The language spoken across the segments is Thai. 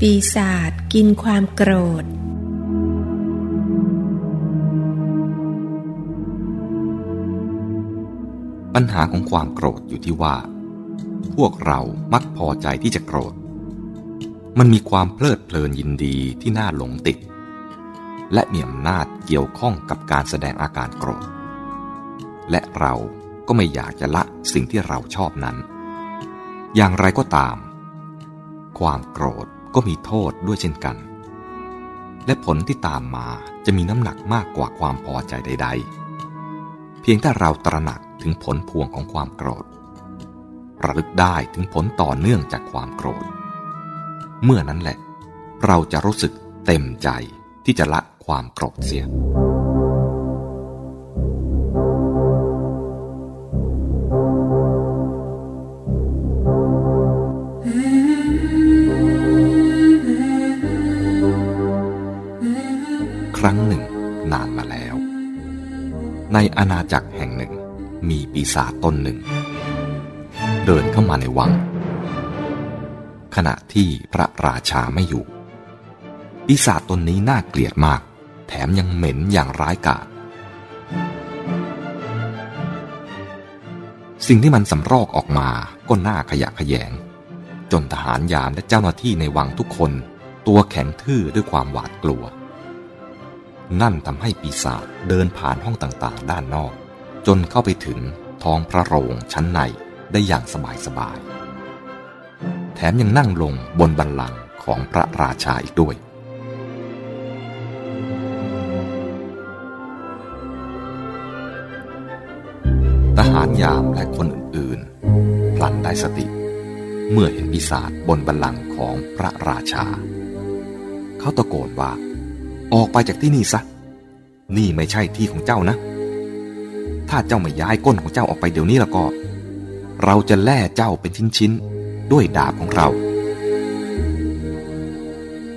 ปีศาจกินความโกรธ ปัญหาของความโกรธอยู่ที่ว่า พวกเรามักพอใจที่จะโกรธ มันมีความเพลิดเพลินยินดีที่น่าหลงติด และมีอำนาจเกี่ยวข้องกับการแสดงอาการโกรธ และเราก็ไม่อยากจะละสิ่งที่เราชอบนั้น อย่างไรก็ตาม ความโกรธ ก็มีโทษด้วยเช่นกัน และผลที่ตามมาจะมีน้ำหนักมากกว่าความพอใจใด ๆ เพียงถ้าเราตระหนักถึงผลพวงของความโกรธ ระลึกได้ถึงผลต่อเนื่องจากความโกรธ เมื่อนั้นแหละ เราจะรู้สึกเต็มใจที่จะละความโกรธเสีย ในอาณาจักรแห่งหนึ่ง มีปีศาจตนหนึ่ง เดินเข้ามาในวัง ขณะที่พระราชาไม่อยู่ ปีศาจตนนี้น่าเกลียดมาก แถมยังเหม็นอย่างร้ายกาจสิ่งที่มันสำรอกออกมาก็น่าขยะขยง จนทหารยามและเจ้าหน้าที่ในวังทุกคน ตัวแข็งทื่อด้วยความหวาดกลัว นั่นทำให้ปีศาจเดินผ่านห้องต่างๆ ด้านนอก จนเข้าไปถึงท้องพระโรงชั้นในได้อย่างสบายๆ แถมยังนั่งลงบนบันลังของพระราชาอีกด้วย ทหารยามและคนอื่นๆ พลันได้สติ เมื่อเห็นปีศาจบนบันลังของพระราชา เขาตะโกนว่า ออกไปจากที่นี่ซะ นี่ไม่ใช่ที่ของเจ้านะ ถ้าเจ้าไม่ย้ายก้นของเจ้าออกไปเดี๋ยวนี้แล้วก็ เราจะแล่เจ้าเป็นชิ้นๆ ด้วยดาบของเรา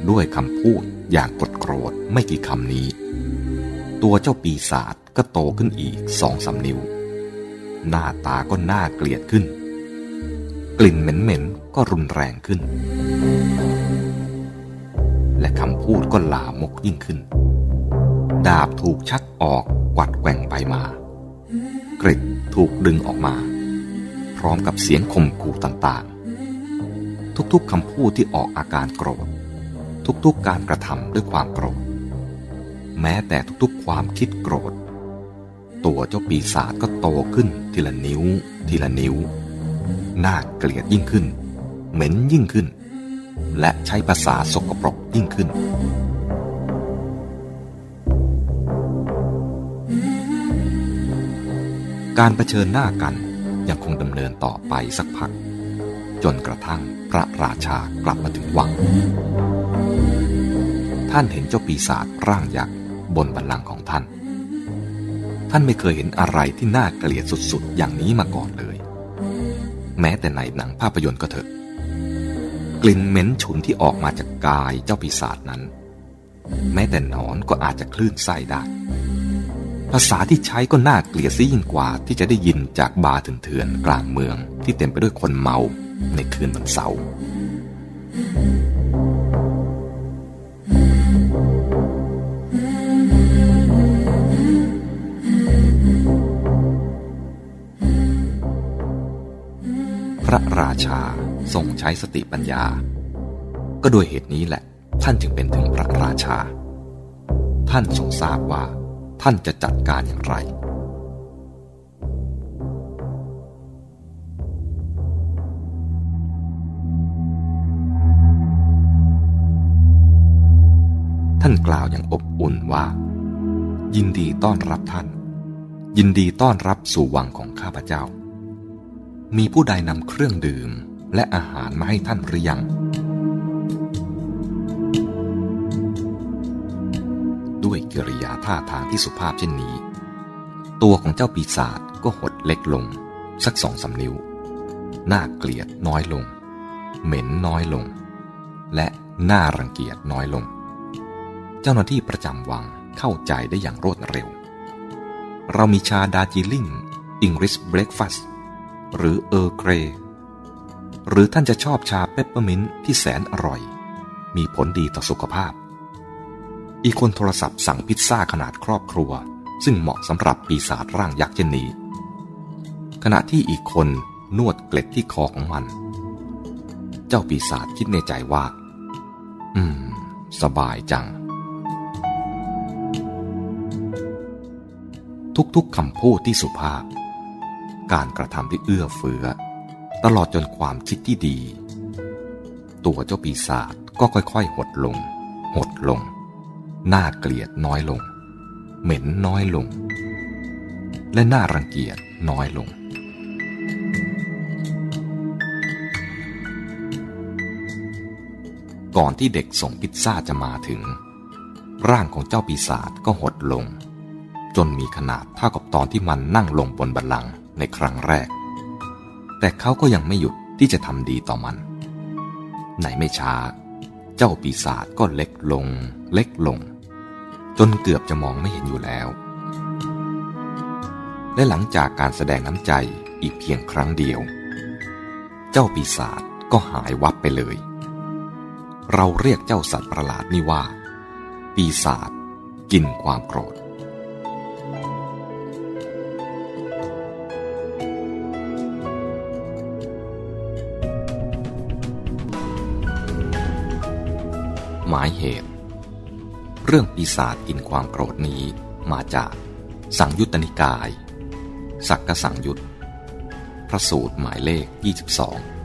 ด้วยคำพูดอย่างกดโกรธไม่กี่คำนี้ ตัวเจ้าปีศาจก็โตขึ้นอีกสองสานิ้ว หน้าตาก็น่าเกลียดขึ้น กลิ่นเหม็นๆก็รุนแรงขึ้น และคำพูดก็ลามกยิ่งขึ้น ดาบถูกชักออกกวัดแกว่งไปมา กริดถูกดึงออกมา พร้อมกับเสียงข่มขู่ต่างๆ ทุกๆคำพูดที่ออกอาการโกรธ ทุกๆการกระทำด้วยความโกรธ แม้แต่ทุกๆความคิดโกรธ ตัวเจ้าปีศาจก็โตขึ้นทีละนิ้ว ทีละนิ้ว น่าเกลียดยิ่งขึ้น เหม็นยิ่งขึ้น และใช้ภาษาสกปรกยิ่งขึ้น การเผชิญหน้ากันยังคงดำเนินต่อไปสักพัก จนกระทั่งพระราชากลับมาถึงวัง ท่านเห็นเจ้าปีศาจร่างยักษ์บนบันลังของท่าน ท่านไม่เคยเห็นอะไรที่น่าเกลียดสุดๆ อย่างนี้มาก่อนเลย แม้แต่ในหนังภาพยนตร์ก็เถอะ กลิ่นเหม็นฉุนที่ออกมาจากกายเจ้าปีศาจนั้น แม้แต่นอนก็อาจจะคลื่นไส้ได้ ภาษาที่ใช้ก็น่าเกลียดซะยิ่งกว่าที่จะได้ยินจากบาร์เถื่อนกลางเมืองที่เต็มไปด้วยคนเมาในคืนวันเสาร์พระราชา ทรงใช้สติปัญญา ก็โดยเหตุนี้แหละ ท่านจึงเป็นถึงพระราชา ท่านทรงทราบว่า ท่านจะจัดการอย่างไร ท่านกล่าวอย่างอบอุ่นว่า ยินดีต้อนรับท่าน ยินดีต้อนรับสู่วังของข้าพเจ้ามีผู้ใดนำเครื่องดื่ม และอาหารมาให้ท่านหรือยัง ด้วยกิริยาท่าทางที่สุภาพเช่นนี้ ตัวของเจ้าปีศาจก็หดเล็กลง สักสองสานิ้ว น่าเกลียดน้อยลง เหม็นน้อยลง และน่ารังเกียจน้อยลง เจ้าหน้าที่ประจำวังเข้าใจได้อย่างรวดเร็ว เรามีชาดาร์จีลิง English Breakfast หรือ Earl Grey หรือท่านจะชอบชาเปปเปอร์มินต์ที่แสนอร่อย มีผลดีต่อสุขภาพ อีกคนโทรศัพท์สั่งพิซซ่าขนาดครอบครัว ซึ่งเหมาะสำหรับปีศาจร่างยักษ์เช่นนี้ ขณะที่อีกคนนวดเกล็ดที่คอของมัน เจ้าปีศาจคิดในใจว่า อืม สบายจัง ทุกๆคำพูดที่สุภาพ การกระทำที่เอื้อเฟื้อ ตลอดจนความคิดที่ดี ตัวเจ้าปีศาจก็ค่อยๆ หดลง หดลง น่าเกลียดน้อยลง เหม็นน้อยลง และน่ารังเกียจน้อยลง ก่อนที่เด็กส่งพิซซ่าจะมาถึง ร่างของเจ้าปีศาจก็หดลง จนมีขนาดเท่ากับตอนที่มันนั่งลงบนบัลลังก์ในครั้งแรก แต่เขาก็ยังไม่หยุดที่จะทำดีต่อมัน ไหนไม่ช้า เจ้าปีศาจก็เล็กลง เล็กลง จนเกือบจะมองไม่เห็นอยู่แล้ว และหลังจากการแสดงน้ำใจอีกเพียงครั้งเดียว เจ้าปีศาจก็หายวับไปเลย เราเรียกเจ้าสัตว์ประหลาดนี่ว่า ปีศาจกินความโกรธ หมายเหตุ เรื่องปีศาจกินความโกรธนี้มาจากสังยุตตนิกาย สักกสังยุตพระสูตรหมายเลข 22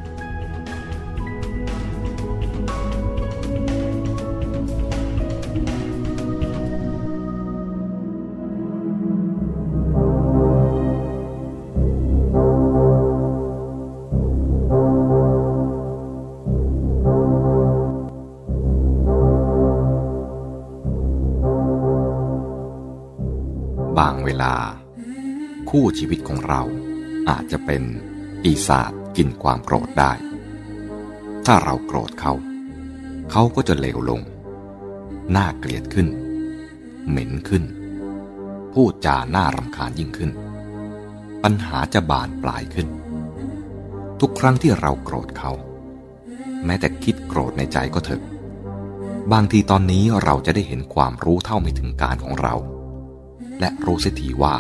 บางเวลา คู่ชีวิตของเราอาจจะเป็นปีศาจกินความโกรธได้ ถ้าเราโกรธเขา เขาก็จะเลวลง น่าเกลียดขึ้น เหม็นขึ้น พูดจาหน้ารำคาญยิ่งขึ้น ปัญหาจะบานปลายขึ้น ทุกครั้งที่เราโกรธเขา แม้แต่คิดโกรธในใจก็เถอะ บางทีตอนนี้เราจะได้เห็นความรู้เท่าไม่ถึงการของเรา และรู้สียทีว่า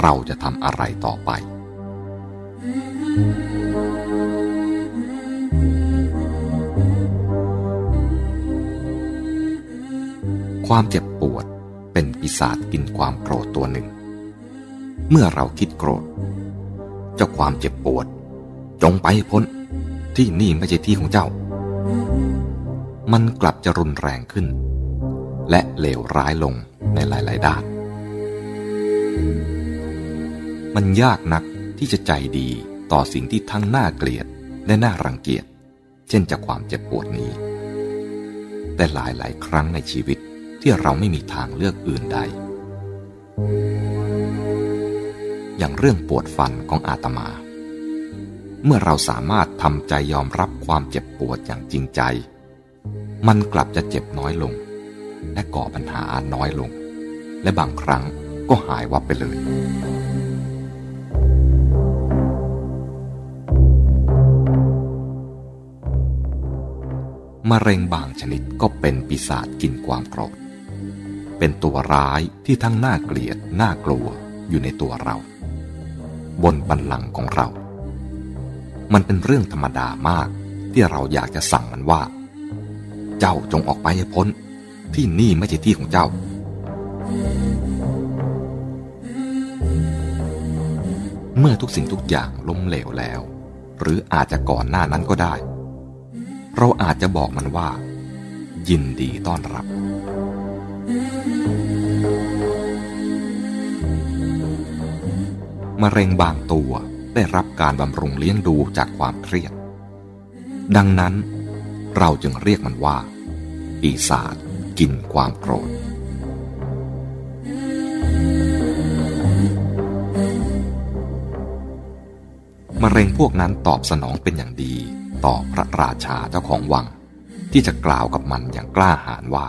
เราจะทำอะไรต่อไป ความเจ็บปวดเป็นปีศาจกินความโกรธตัวหนึ่ง เมื่อเราคิดโกรธ เจ้าความเจ็บปวด จงไปพ้นที่นี่ไม่ใช่ที่ของเจ้า มันกลับจะรุนแรงขึ้น และเลวร้ายลงในหลาย ๆ ด้าน มันยากนักที่จะใจดีต่อสิ่งที่ทั้งน่าเกลียดและน่ารังเกียจ เช่นจากความเจ็บปวดนี้ แต่หลายหลายครั้งในชีวิตที่เราไม่มีทางเลือกอื่นใด อย่างเรื่องปวดฟันของอาตมา เมื่อเราสามารถทำใจยอมรับความเจ็บปวดอย่างจริงใจ มันกลับจะเจ็บน้อยลง และก่อปัญหาน้อยลง และบางครั้ง ก็หายวับไปเลย มะเร็งบางชนิดก็เป็นปีศาจกินความโกรธ เป็นตัวร้ายที่ทั้งน่าเกลียดน่ากลัวอยู่ในตัวเรา บนบันลังของเรา มันเป็นเรื่องธรรมดามากที่เราอยากจะสั่งมันว่า เจ้าจงออกไปให้พ้น ที่นี่ไม่ใช่ที่ของเจ้า เมื่อทุกสิ่งทุกอย่างล้มเหลวแล้ว หรืออาจจะก่อนหน้านั้นก็ได้ เราอาจจะบอกมันว่า ยินดีต้อนรับ มะเร็งบางตัวได้รับการบำรุงเลี้ยงดูจากความเครียด ดังนั้นเราจึงเรียกมันว่า ปีศาจกินความโกรธ มะเร็งพวกนั้นตอบสนองเป็นอย่างดีต่อพระราชาเจ้าของวัง ที่จะกล่าวกับมันอย่างกล้าหาญว่า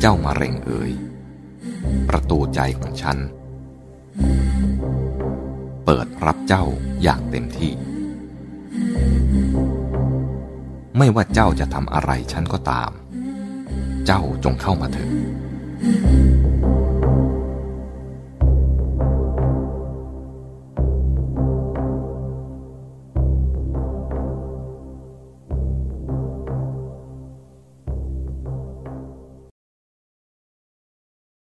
เจ้ามาเร็งเอ๋ยประตูใจของฉัน เปิดรับเจ้าอย่างเต็มที่ ไม่ว่าเจ้าจะทำอะไรฉันก็ตาม เจ้าจงเข้ามาเถิด